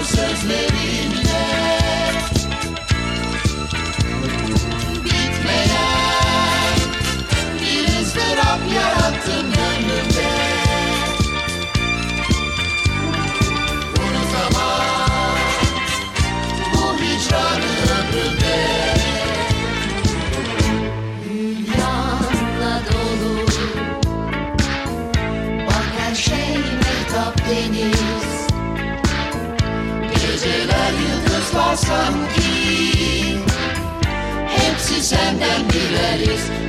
gözlerinde Bitmeyen bir ızdırap yarattın gönlümde. Unutamam bu hicranı ömrümde. Hülyanla Bak her şey mehtap deniz som krig Hem til Sankt Andreas